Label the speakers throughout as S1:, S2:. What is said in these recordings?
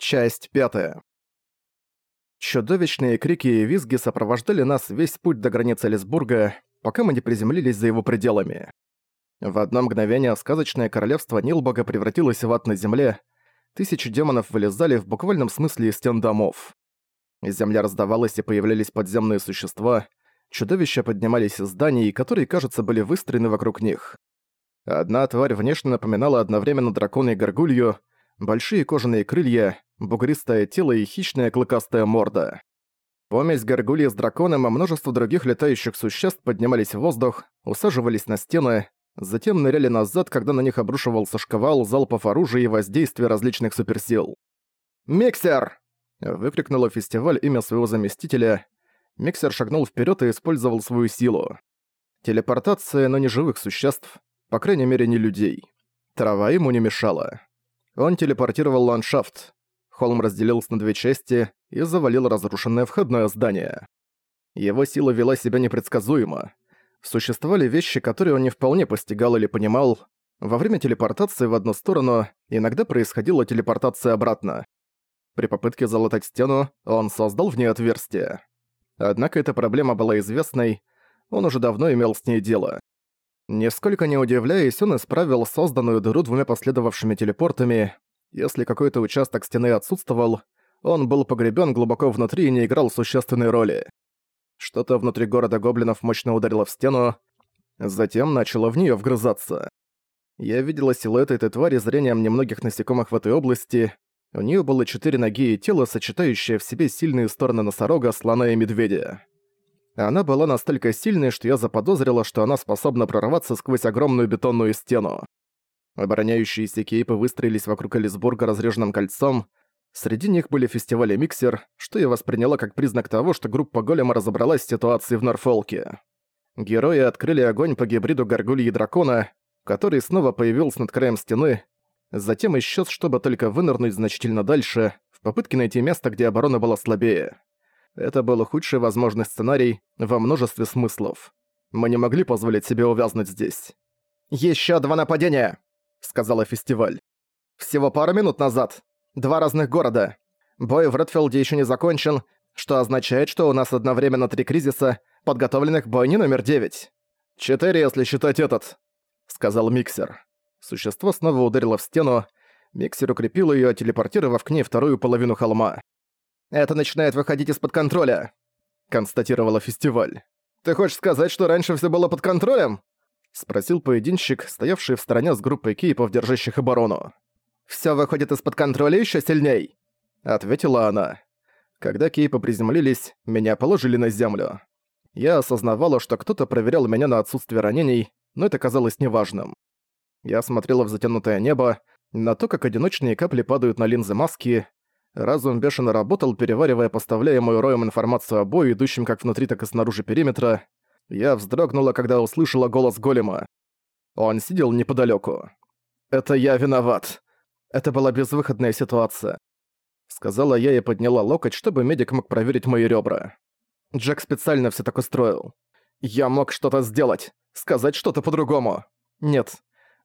S1: Часть пятая. Чудовищные крики и визги сопровождали нас весь путь до границы Лисбурга, пока мы не приземлились за его пределами. В одно мгновение сказочное королевство Нилбога превратилось в ад на земле, тысячи демонов вылезали в буквальном смысле из стен домов. Земля раздавалась и появлялись подземные существа, чудовища поднимались из зданий, которые, кажется, были выстроены вокруг них. Одна тварь внешне напоминала одновременно дракона и горгулью, большие кожаные крылья, бугристое тело и хищная клыкастая морда. Помесь горгульи с драконом и множество других летающих существ поднимались в воздух, усаживались на стены, затем ныряли назад, когда на них обрушивался шквал залпов оружия и воздействия различных суперсил. «Миксер!» — выкрикнула фестиваль имя своего заместителя. Миксер шагнул вперед и использовал свою силу. Телепортация, но не живых существ, по крайней мере не людей. Трава ему не мешала. Он телепортировал ландшафт. Холм разделился на две части и завалил разрушенное входное здание. Его сила вела себя непредсказуемо. Существовали вещи, которые он не вполне постигал или понимал. Во время телепортации в одну сторону иногда происходила телепортация обратно. При попытке залатать стену он создал в ней отверстие. Однако эта проблема была известной, он уже давно имел с ней дело. Нисколько не удивляясь, он исправил созданную дыру двумя последовавшими телепортами. Если какой-то участок стены отсутствовал, он был погребен глубоко внутри и не играл существенной роли. Что-то внутри города гоблинов мощно ударило в стену, затем начало в нее вгрызаться. Я видела силуэт этой твари зрением немногих насекомых в этой области. У нее было четыре ноги и тело, сочетающее в себе сильные стороны носорога, слона и медведя. Она была настолько сильной, что я заподозрила, что она способна прорваться сквозь огромную бетонную стену. Обороняющиеся кейпы выстроились вокруг Элисбурга разреженным кольцом. Среди них были фестивали Миксер, что я восприняла как признак того, что группа Голема разобралась с ситуацией в Норфолке. Герои открыли огонь по гибриду Гаргульи и Дракона, который снова появился над краем стены, затем исчез, чтобы только вынырнуть значительно дальше, в попытке найти место, где оборона была слабее. Это был худший возможный сценарий во множестве смыслов. Мы не могли позволить себе увязнуть здесь. «Ещё два нападения!» — сказала фестиваль. «Всего пару минут назад. Два разных города. Бой в Редфилде ещё не закончен, что означает, что у нас одновременно три кризиса, подготовленных к бойне номер девять. «Четыре, если считать этот», — сказал Миксер. Существо снова ударило в стену, Миксер укрепил её, телепортировав к ней вторую половину холма. Это начинает выходить из-под контроля», — констатировала фестиваль. «Ты хочешь сказать, что раньше все было под контролем?» — спросил поединщик, стоявший в стороне с группой кейпов, держащих оборону. «Всё выходит из-под контроля ещё сильней», — ответила она. Когда кейпы приземлились, меня положили на землю. Я осознавала, что кто-то проверял меня на отсутствие ранений, но это казалось неважным. Я смотрела в затянутое небо, на то, как одиночные капли падают на линзы маски, Разум бешено работал, переваривая поставляемую роем информацию о бою, идущем как внутри, так и снаружи периметра. Я вздрогнула, когда услышала голос голема. Он сидел неподалеку. «Это я виноват. Это была безвыходная ситуация», — сказала я и подняла локоть, чтобы медик мог проверить мои ребра. Джек специально все так устроил. «Я мог что-то сделать, сказать что-то по-другому. Нет,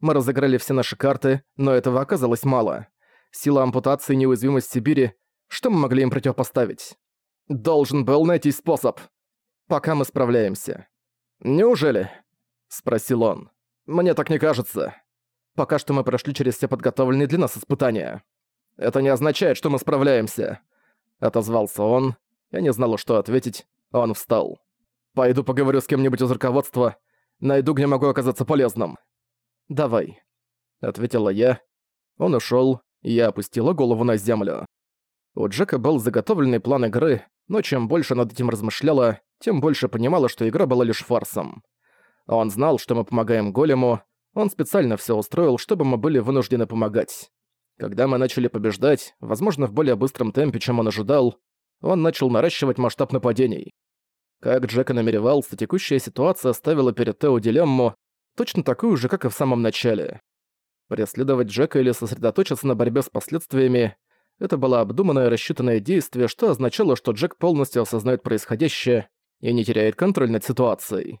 S1: мы разыграли все наши карты, но этого оказалось мало. Сила ампутации и неуязвимость Сибири. Что мы могли им противопоставить? Должен был найти способ. Пока мы справляемся. Неужели? Спросил он. Мне так не кажется. Пока что мы прошли через все подготовленные для нас испытания. Это не означает, что мы справляемся. Отозвался он. Я не знала, что ответить. Он встал. Пойду поговорю с кем-нибудь из руководства. Найду, где могу оказаться полезным. Давай. Ответила я. Он ушел, я опустила голову на землю. У Джека был заготовленный план игры, но чем больше над этим размышляла, тем больше понимала, что игра была лишь фарсом. Он знал, что мы помогаем голему, он специально все устроил, чтобы мы были вынуждены помогать. Когда мы начали побеждать, возможно, в более быстром темпе, чем он ожидал, он начал наращивать масштаб нападений. Как Джек и намеревался, текущая ситуация ставила перед Тео дилемму, точно такую же, как и в самом начале. Преследовать Джека или сосредоточиться на борьбе с последствиями – это было обдуманное рассчитанное действие, что означало, что Джек полностью осознает происходящее и не теряет контроль над ситуацией.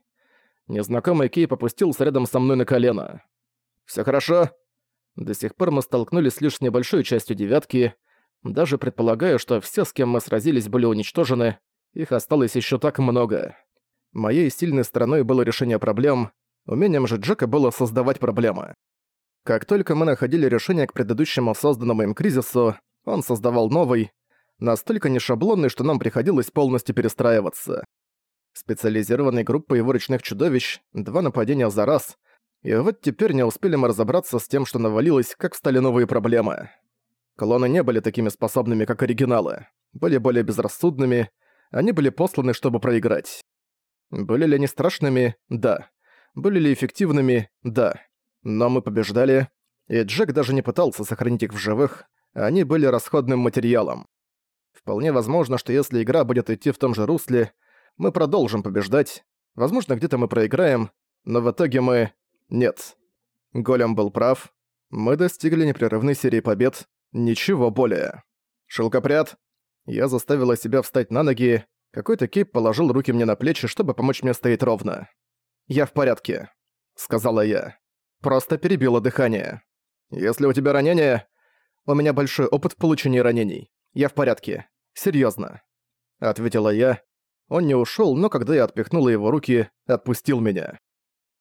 S1: Незнакомый Кейп опустился рядом со мной на колено. «Всё хорошо?» До сих пор мы столкнулись лишь с небольшой частью девятки. Даже предполагая, что все, с кем мы сразились, были уничтожены, их осталось еще так много. Моей сильной стороной было решение проблем, умением же Джека было создавать проблемы. Как только мы находили решение к предыдущему созданному им кризису, он создавал новый, настолько нешаблонный, что нам приходилось полностью перестраиваться. Специализированной группой его ручных чудовищ, два нападения за раз, и вот теперь не успели мы разобраться с тем, что навалилось, как встали новые проблемы. Клоны не были такими способными, как оригиналы. Были более безрассудными, они были посланы, чтобы проиграть. Были ли они страшными? Да. Были ли эффективными? Да. Но мы побеждали, и Джек даже не пытался сохранить их в живых, они были расходным материалом. Вполне возможно, что если игра будет идти в том же русле, мы продолжим побеждать. Возможно, где-то мы проиграем, но в итоге мы... Нет. Голем был прав. Мы достигли непрерывной серии побед. Ничего более. Шелкопряд. Я заставила себя встать на ноги. Какой-то кейп положил руки мне на плечи, чтобы помочь мне стоять ровно. «Я в порядке», — сказала я. Просто перебила дыхание. «Если у тебя ранение...» «У меня большой опыт в получении ранений. Я в порядке. Серьёзно», — ответила я, он не ушёл, но когда я отпихнула его руки, отпустил меня.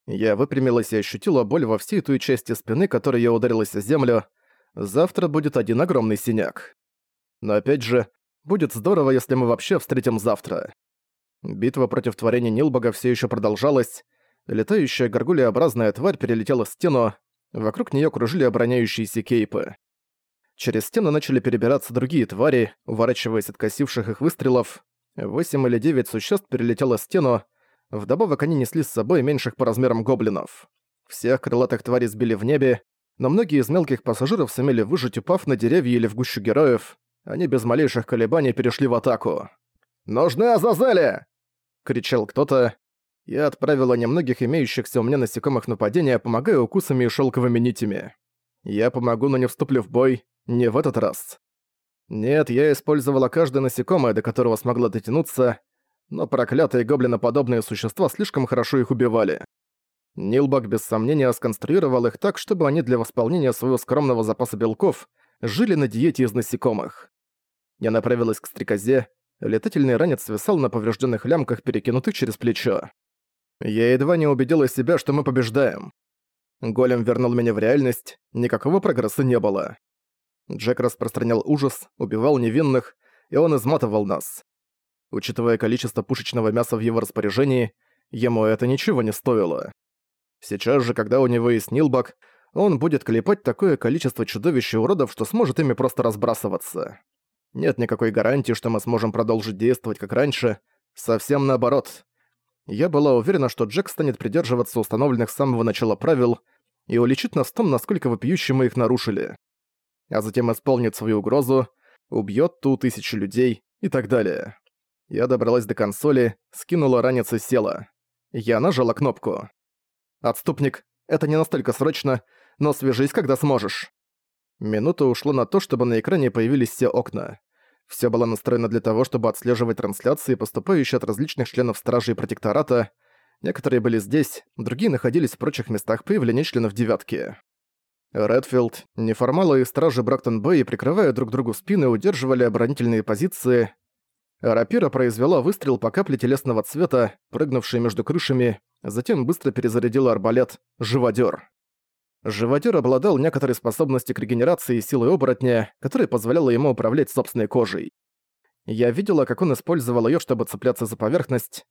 S1: Я выпрямилась и ощутила боль во всей той части спины, которой я ударилась о землю. Завтра будет один огромный синяк. Но опять же, будет здорово, если мы вообще встретим завтра. Битва против творения Нилбога всё ещё продолжалась. Летающая горгулеобразная тварь перелетела стену, вокруг неё кружили обороняющиеся кейпы. Через стену начали перебираться другие твари, уворачиваясь от косивших их выстрелов. Восемь или девять существ перелетело стену, вдобавок они несли с собой меньших по размерам гоблинов. Всех крылатых тварей сбили в небе, но многие из мелких пассажиров сумели выжить, упав на деревья или в гущу героев. Они без малейших колебаний перешли в атаку. «Нужны Азазели!» — кричал кто-то. Я отправила немногих имеющихся у меня насекомых нападения, помогая укусами и шелковыми нитями. Я помогу, но не вступлю в бой, не в этот раз. Нет, я использовала каждое насекомое, до которого смогла дотянуться, но проклятые гоблиноподобные существа слишком хорошо их убивали. Нилбак без сомнения сконструировал их так, чтобы они для восполнения своего скромного запаса белков жили на диете из насекомых. Я направилась к стрекозе, летательный ранец свисал на поврежденных лямках, перекинутых через плечо. Я едва не убедила себя, что мы побеждаем. Голем вернул меня в реальность, никакого прогресса не было. Джек распространял ужас, убивал невинных, и он изматывал нас. Учитывая количество пушечного мяса в его распоряжении, ему это ничего не стоило. Сейчас же, когда у него есть Нилбак, он будет клепать такое количество чудовищ и уродов, что сможет ими просто разбрасываться. Нет никакой гарантии, что мы сможем продолжить действовать как раньше, совсем наоборот. Я была уверена, что Джек станет придерживаться установленных с самого начала правил и уличит нас в том, насколько вопиюще мы их нарушили а затем исполнит свою угрозу, убьет ту тысячу людей и так далее. Я добралась до консоли, скинула ранец и села. Я нажала кнопку. «Отступник, это не настолько срочно, но свяжись, когда сможешь». Минута ушло на то, чтобы на экране появились все окна. Все было настроено для того, чтобы отслеживать трансляции, поступающие от различных членов Стражи и Протектората. Некоторые были здесь, другие находились в прочих местах появления членов Девятки. Редфилд, неформалы и стражи Брактон-Бэй, прикрывая друг другу спины, удерживали оборонительные позиции. Рапира произвела выстрел по капле телесного цвета, прыгнувшей между крышами, затем быстро перезарядила арбалет «Живодёр». Живодёр обладал некоторой способностью к регенерации силы оборотня, которая позволяла ему управлять собственной кожей. Я видела, как он использовал её, чтобы цепляться за поверхность.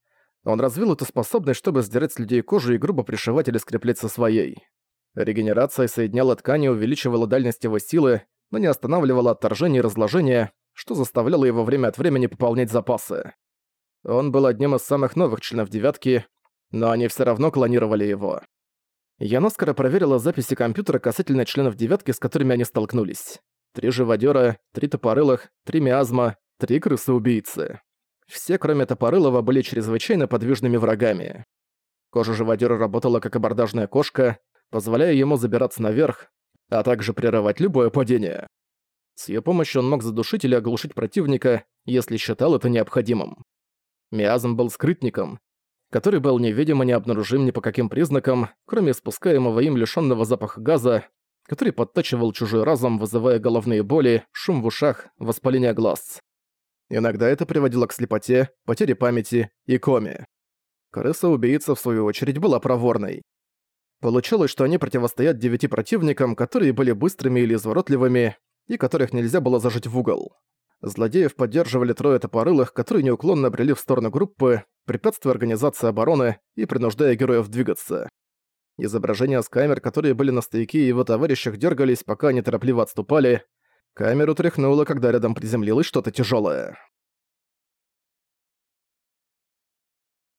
S1: Он развил эту способность, чтобы сдирать с людей кожу и грубо пришивать или скреплять со своей. Регенерация соединяла ткани и увеличивала дальность его силы, но не останавливала отторжение и разложение, что заставляло его время от времени пополнять запасы. Он был одним из самых новых членов «девятки», но они все равно клонировали его. Я наскоро проверила записи компьютера касательно членов «девятки», с которыми они столкнулись. Три живодёра, три топорылых, три миазма, три крысы-убийцы. Все, кроме Топорылова, были чрезвычайно подвижными врагами. Кожа живодёра работала как абордажная кошка, позволяя ему забираться наверх, а также прерывать любое падение. С ее помощью он мог задушить или оглушить противника, если считал это необходимым. Миазм был скрытником, который был невидим и необнаружим ни по каким признакам, кроме спускаемого им лишённого запаха газа, который подтачивал чужой разум, вызывая головные боли, шум в ушах, воспаление глаз. Иногда это приводило к слепоте, потере памяти и коме. Крыса-убийца, в свою очередь, была проворной. Получалось, что они противостоят девяти противникам, которые были быстрыми или изворотливыми, и которых нельзя было зажить в угол. Злодеев поддерживали трое топорылых, которые неуклонно брели в сторону группы, препятствуя организации обороны и принуждая героев двигаться. Изображения с камер, которые были на стояке и его товарищах, дергались, пока они торопливо отступали. Камеру тряхнуло, когда рядом приземлилось что-то тяжелое.